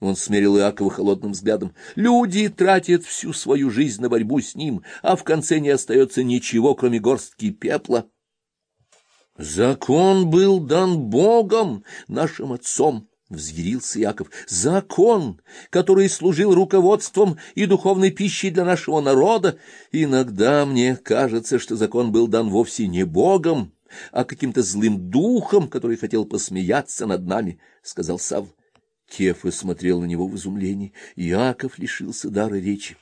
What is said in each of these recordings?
Он смерил Иакова холодным взглядом. Люди тратят всю свою жизнь на борьбу с ним, а в конце не остается ничего, кроме горстки пепла. Закон был дан Богом, нашим отцом, — взъярился Яков. Закон, который служил руководством и духовной пищей для нашего народа. Иногда мне кажется, что закон был дан вовсе не Богом, а каким-то злым духом, который хотел посмеяться над нами, — сказал Савл. Кефа смотрел на него в изумлении. Иаков лишился дара речи.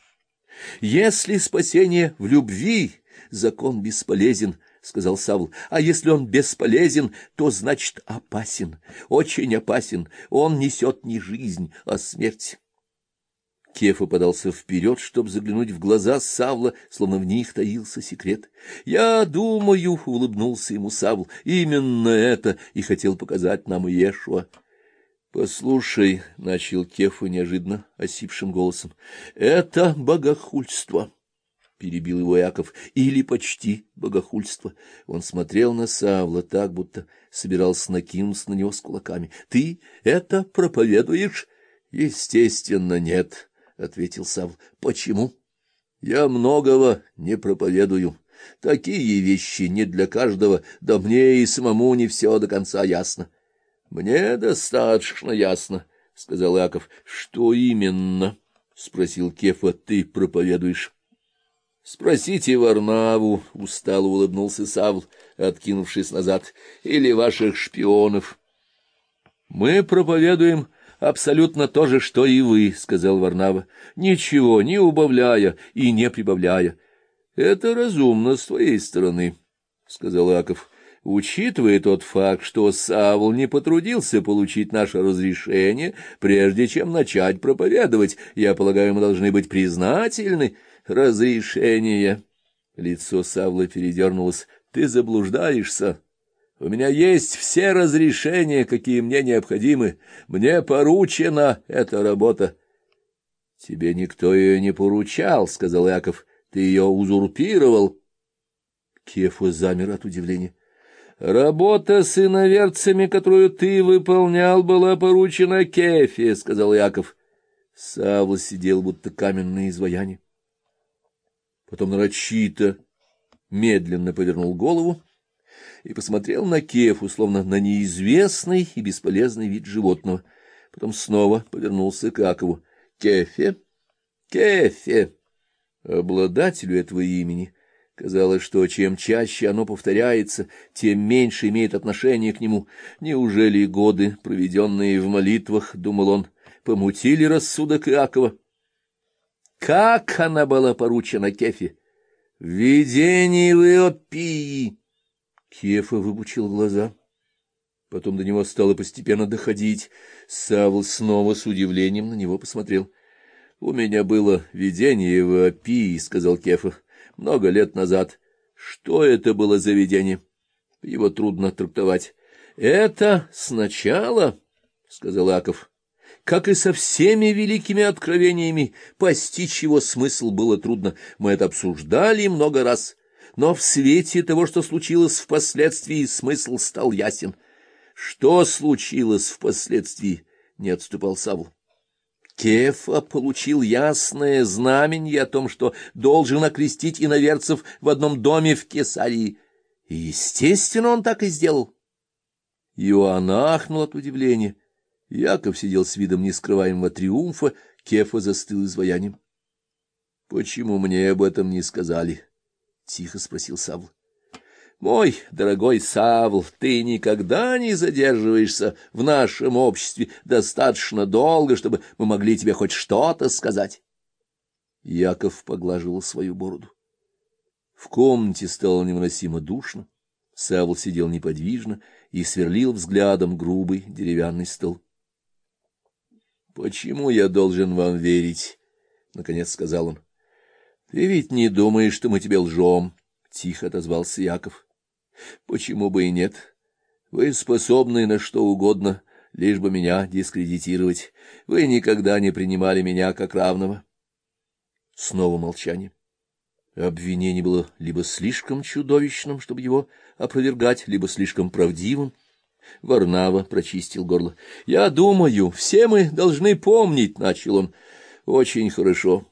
«Если спасение в любви, закон бесполезен», — сказал Савл. «А если он бесполезен, то значит опасен, очень опасен. Он несет не жизнь, а смерть». Кефа подался вперед, чтобы заглянуть в глаза Савла, словно в них таился секрет. «Я думаю», — улыбнулся ему Савл, — «именно это и хотел показать нам Иешуа». Послушай, — начал Кефа неожиданно осипшим голосом, — это богохульство, — перебил его Яков, — или почти богохульство. Он смотрел на Савла так, будто собирался накинуться на него с кулаками. — Ты это проповедуешь? — Естественно, нет, — ответил Савл. — Почему? — Я многого не проповедую. Такие вещи не для каждого, да мне и самому не все до конца ясно. — Мне достаточно ясно, — сказал Яков. — Что именно? — спросил Кефа. — Ты проповедуешь. — Спросите Варнаву, — устало улыбнулся Савл, откинувшись назад, — или ваших шпионов. — Мы проповедуем абсолютно то же, что и вы, — сказал Варнава, — ничего не убавляя и не прибавляя. — Это разумно с твоей стороны, — сказал Яков. Учитывая тот факт, что Савл не потрудился получить наше разрешение, прежде чем начать проповедовать, я полагаю, мы должны быть признательны. Разрешение. Лицо Савла передернулось. Ты заблуждаешься. У меня есть все разрешения, какие мне необходимы. Мне поручена эта работа. — Тебе никто ее не поручал, — сказал Яков. — Ты ее узурпировал. Кефа замер от удивления. Работа с иноверцами, которую ты выполнял, была поручена Кефе, — сказал Яков. Савва сидел, будто каменное изваяние. Потом нарочито, медленно повернул голову и посмотрел на Кефу, словно на неизвестный и бесполезный вид животного. Потом снова повернулся к Якову. — Кефе? Кефе! Обладателю этого имени Казалось, что чем чаще оно повторяется, тем меньше имеет отношение к нему. Неужели годы, проведенные в молитвах, — думал он, — помутили рассудок Иакова? Как она была поручена Кефе? В видении в Иопии! Кефа выпучил глаза. Потом до него стало постепенно доходить. Савл снова с удивлением на него посмотрел. — У меня было видение в Иопии, — сказал Кефа много лет назад. Что это было за видение? Его трудно трактовать. — Это сначала, — сказал Аков, — как и со всеми великими откровениями, постичь его смысл было трудно. Мы это обсуждали много раз, но в свете того, что случилось впоследствии, смысл стал ясен. Что случилось впоследствии, не отступал Савл. Кефа получил ясное знамение о том, что должен окрестить иноверцев в одном доме в Кесарии. И, естественно, он так и сделал. Иоанн ахнул от удивления. Яков сидел с видом нескрываемого триумфа, Кефа застыл изваянием. — Почему мне об этом не сказали? — тихо спросил Савл. Мой дорогой Савл, ты никогда не задерживаешься в нашем обществе достаточно долго, чтобы мы могли тебе хоть что-то сказать. Яков поглаживал свою бороду. В комнате стало невыносимо душно. Савл сидел неподвижно и сверлил взглядом грубый деревянный стол. — Почему я должен вам верить? — наконец сказал он. — Ты ведь не думаешь, что мы тебе лжем? — тихо отозвался Яков. Почему бы и нет? Вы способны на что угодно, лишь бы меня дискредитировать. Вы никогда не принимали меня как равного. Снова молчание. Обвинение было либо слишком чудовищным, чтобы его опровергать, либо слишком правдивым. Варнава прочистил горло. — Я думаю, все мы должны помнить, — начал он. — Очень хорошо.